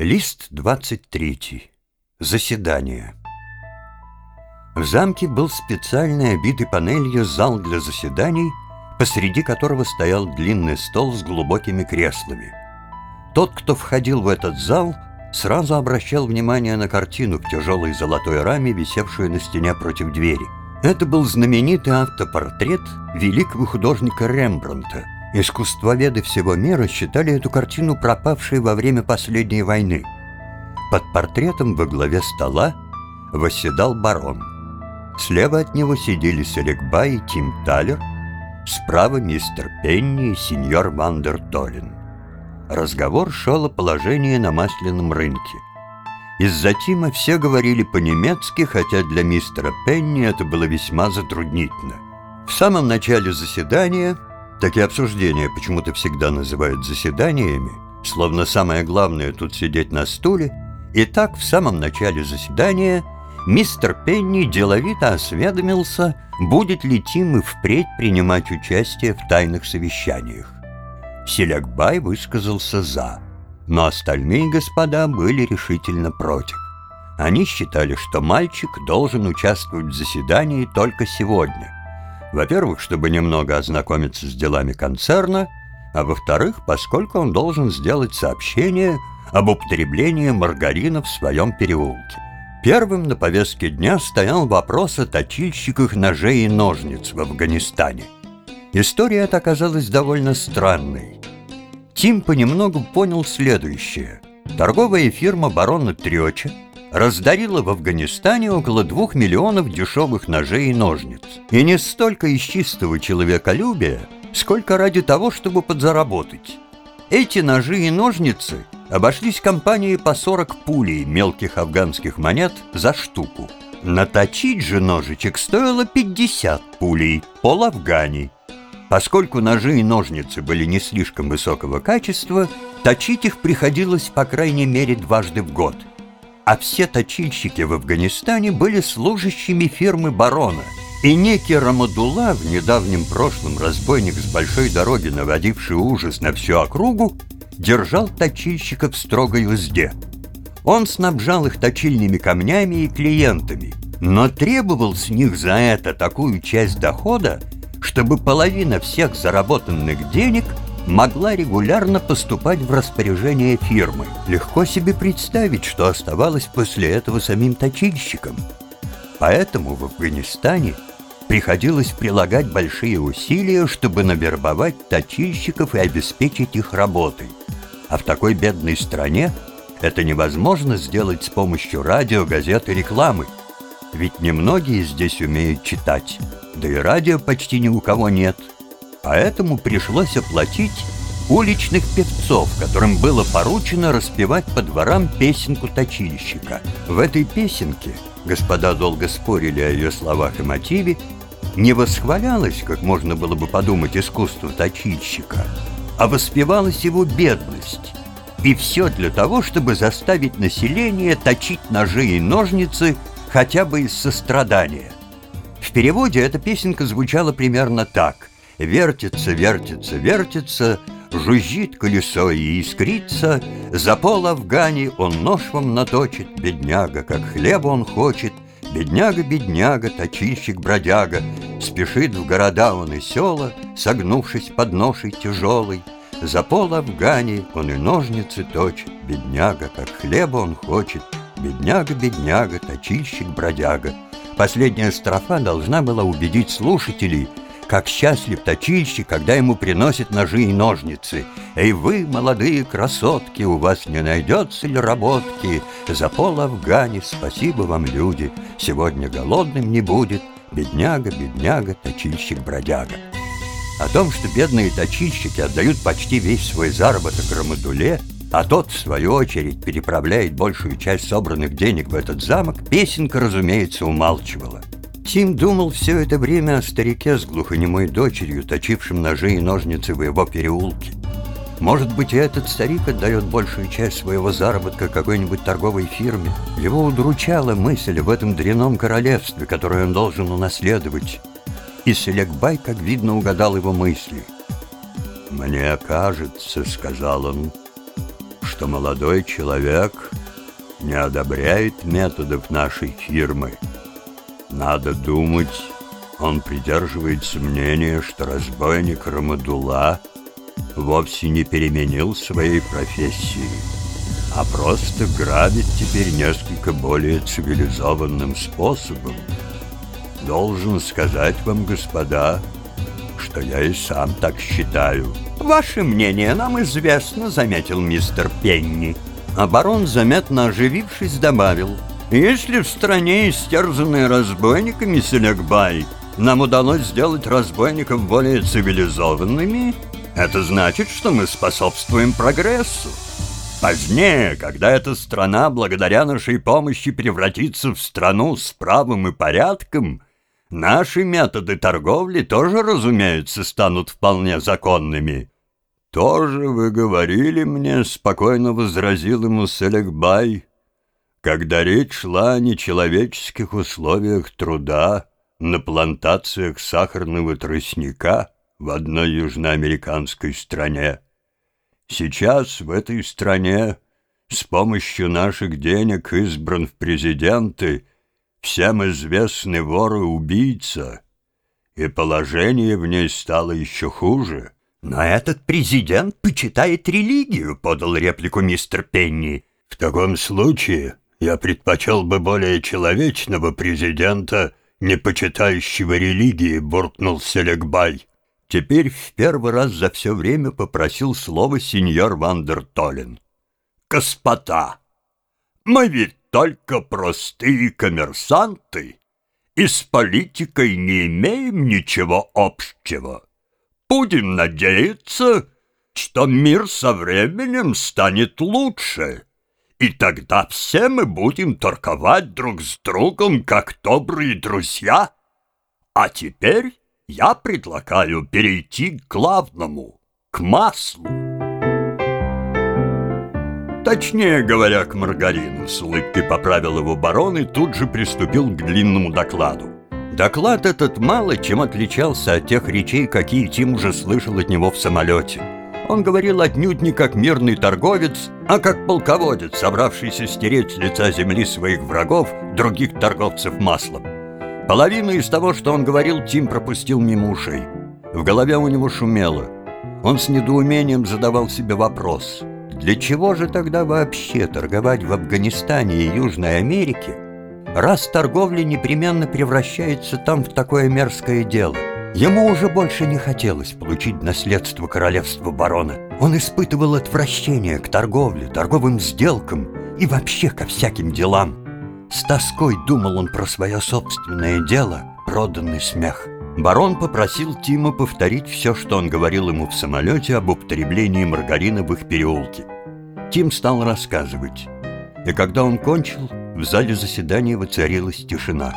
Лист 23. Заседание. В замке был специальный обитый панелью зал для заседаний, посреди которого стоял длинный стол с глубокими креслами. Тот, кто входил в этот зал, сразу обращал внимание на картину в тяжелой золотой раме, висевшую на стене против двери. Это был знаменитый автопортрет великого художника Рембрандта, Искусствоведы всего мира считали эту картину пропавшей во время последней войны. Под портретом во главе стола восседал барон. Слева от него сидели Селекба и Тим Талер, справа мистер Пенни и сеньор Вандер Толлин. Разговор шел о положении на масляном рынке. Из-за Тима все говорили по-немецки, хотя для мистера Пенни это было весьма затруднительно. В самом начале заседания Такие обсуждения почему-то всегда называют заседаниями, словно самое главное тут сидеть на стуле. И так в самом начале заседания мистер Пенни деловито осведомился, будет ли Тим и впредь принимать участие в тайных совещаниях. Селякбай высказался «за», но остальные господа были решительно против. Они считали, что мальчик должен участвовать в заседании только сегодня – во-первых, чтобы немного ознакомиться с делами концерна, а во-вторых, поскольку он должен сделать сообщение об употреблении маргарина в своем переулке. Первым на повестке дня стоял вопрос о точильщиках ножей и ножниц в Афганистане. История эта оказалась довольно странной. Тим понемногу понял следующее. Торговая фирма барона Трёча раздарила в Афганистане около двух миллионов дешевых ножей и ножниц. И не столько из чистого человеколюбия, сколько ради того, чтобы подзаработать. Эти ножи и ножницы обошлись компании по 40 пулей мелких афганских монет за штуку. Наточить же ножичек стоило 50 пулей, пол афгани. Поскольку ножи и ножницы были не слишком высокого качества, точить их приходилось по крайней мере дважды в год – а все точильщики в Афганистане были служащими фирмы барона. И некий Рамадула, в недавнем прошлом разбойник с большой дороги, наводивший ужас на всю округу, держал точильщиков в строгой узде. Он снабжал их точильными камнями и клиентами, но требовал с них за это такую часть дохода, чтобы половина всех заработанных денег – могла регулярно поступать в распоряжение фирмы. Легко себе представить, что оставалось после этого самим точильщикам. Поэтому в Афганистане приходилось прилагать большие усилия, чтобы навербовать точильщиков и обеспечить их работой. А в такой бедной стране это невозможно сделать с помощью радио, газет и рекламы. Ведь немногие здесь умеют читать, да и радио почти ни у кого нет – Поэтому пришлось оплатить уличных певцов, которым было поручено распевать по дворам песенку точильщика. В этой песенке, господа долго спорили о ее словах и мотиве, не восхвалялось, как можно было бы подумать, искусство точильщика, а воспевалась его бедность. И все для того, чтобы заставить население точить ножи и ножницы хотя бы из сострадания. В переводе эта песенка звучала примерно так – Вертится, вертится, вертится, Жужжит колесо и искрится, За пол Афгани он нож вам наточит, Бедняга, как хлеба он хочет, Бедняга, бедняга, точильщик-бродяга, Спешит в города он и села, Согнувшись под ношей тяжелой, За пол Афгани он и ножницы точит, Бедняга, как хлеба он хочет, Бедняга, бедняга, точильщик-бродяга. Последняя строфа должна была убедить слушателей — как счастлив точильщик, когда ему приносят ножи и ножницы. Эй вы, молодые красотки, у вас не найдется ли работки? За пол Афгане спасибо вам, люди, сегодня голодным не будет. Бедняга, бедняга, точильщик-бродяга. О том, что бедные точильщики отдают почти весь свой заработок Рамадуле, а тот, в свою очередь, переправляет большую часть собранных денег в этот замок, песенка, разумеется, умалчивала. Тим думал все это время о старике с глухонемой дочерью, точившим ножи и ножницы в его переулке. Может быть, и этот старик отдает большую часть своего заработка какой-нибудь торговой фирме. Его удручала мысль в этом дряном королевстве, которое он должен унаследовать. И Селекбай, как видно, угадал его мысли. «Мне кажется, — сказал он, — что молодой человек не одобряет методов нашей фирмы. Надо думать, он придерживается мнения, что разбойник Рамадула вовсе не переменил своей профессии, а просто грабит теперь несколько более цивилизованным способом. Должен сказать вам, господа, что я и сам так считаю. Ваше мнение нам известно, заметил мистер Пенни. А барон, заметно оживившись, добавил. Если в стране, истерзанной разбойниками Селекбай, нам удалось сделать разбойников более цивилизованными, это значит, что мы способствуем прогрессу. Позднее, когда эта страна благодаря нашей помощи превратится в страну с правом и порядком, наши методы торговли тоже, разумеется, станут вполне законными. «Тоже вы говорили мне», — спокойно возразил ему Селекбай, «когда речь шла о нечеловеческих условиях труда на плантациях сахарного тростника» в одной южноамериканской стране. Сейчас в этой стране с помощью наших денег избран в президенты всем известный вор и убийца, и положение в ней стало еще хуже. «Но этот президент почитает религию», — подал реплику мистер Пенни. «В таком случае я предпочел бы более человечного президента, не почитающего религии», — буркнул Селекбай. Теперь в первый раз за все время попросил слово сеньор Вандертолен. «Господа, мы ведь только простые коммерсанты и с политикой не имеем ничего общего. Будем надеяться, что мир со временем станет лучше, и тогда все мы будем торговать друг с другом, как добрые друзья. А теперь я предлагаю перейти к главному, к маслу. Точнее говоря, к маргарину, с улыбкой поправил его барон и тут же приступил к длинному докладу. Доклад этот мало чем отличался от тех речей, какие Тим уже слышал от него в самолете. Он говорил отнюдь не как мирный торговец, а как полководец, собравшийся стереть с лица земли своих врагов, других торговцев маслом. Половину из того, что он говорил, Тим пропустил мимо ушей. В голове у него шумело. Он с недоумением задавал себе вопрос. Для чего же тогда вообще торговать в Афганистане и Южной Америке, раз торговля непременно превращается там в такое мерзкое дело? Ему уже больше не хотелось получить наследство королевства барона. Он испытывал отвращение к торговле, торговым сделкам и вообще ко всяким делам. С тоской думал он про свое собственное дело, проданный смех. Барон попросил Тима повторить все, что он говорил ему в самолете об употреблении маргарина в их переулке. Тим стал рассказывать. И когда он кончил, в зале заседания воцарилась тишина.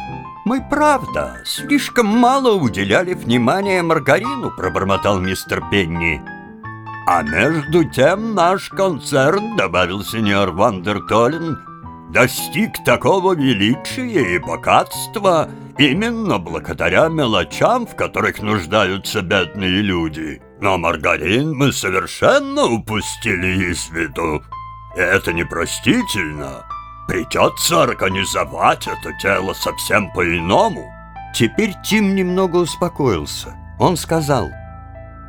«Мы, правда, слишком мало уделяли внимания маргарину», — пробормотал мистер Пенни. «А между тем наш концерн», — добавил сеньор Вандертолен, достиг такого величия и богатства именно благодаря мелочам, в которых нуждаются бедные люди. Но маргарин мы совершенно упустили из виду. Это непростительно. Придется организовать это дело совсем по-иному. Теперь Тим немного успокоился. Он сказал,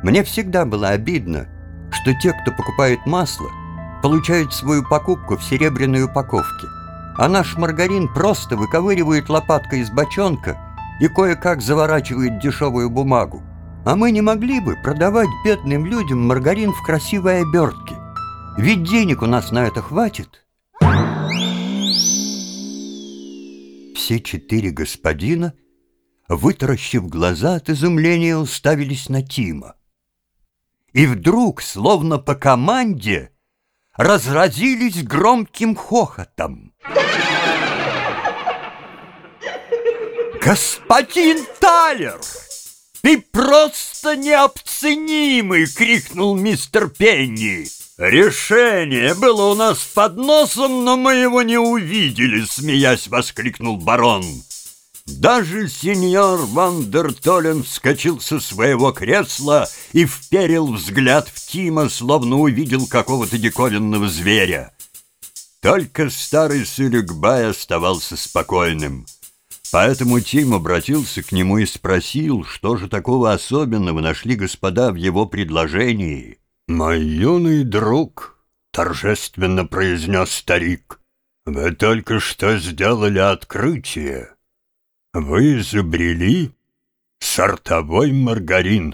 «Мне всегда было обидно, что те, кто покупает масло, получают свою покупку в серебряной упаковке, а наш маргарин просто выковыривает лопаткой из бочонка и кое-как заворачивает дешевую бумагу. А мы не могли бы продавать бедным людям маргарин в красивой обертке. Ведь денег у нас на это хватит. Все четыре господина, вытаращив глаза от изумления, уставились на Тима. И вдруг, словно по команде, разразились громким хохотом. «Господин Талер, ты просто необценимый!» — крикнул мистер Пенни. «Решение было у нас под носом, но мы его не увидели!» — смеясь воскликнул барон. Даже сеньор Вандертолен вскочил со своего кресла и вперил взгляд в Тима, словно увидел какого-то диковинного зверя. Только старый Сулюкбай оставался спокойным. Поэтому Тим обратился к нему и спросил, что же такого особенного нашли господа в его предложении. «Мой юный друг», — торжественно произнес старик, — «вы только что сделали открытие. Вы изобрели сортовой маргарин».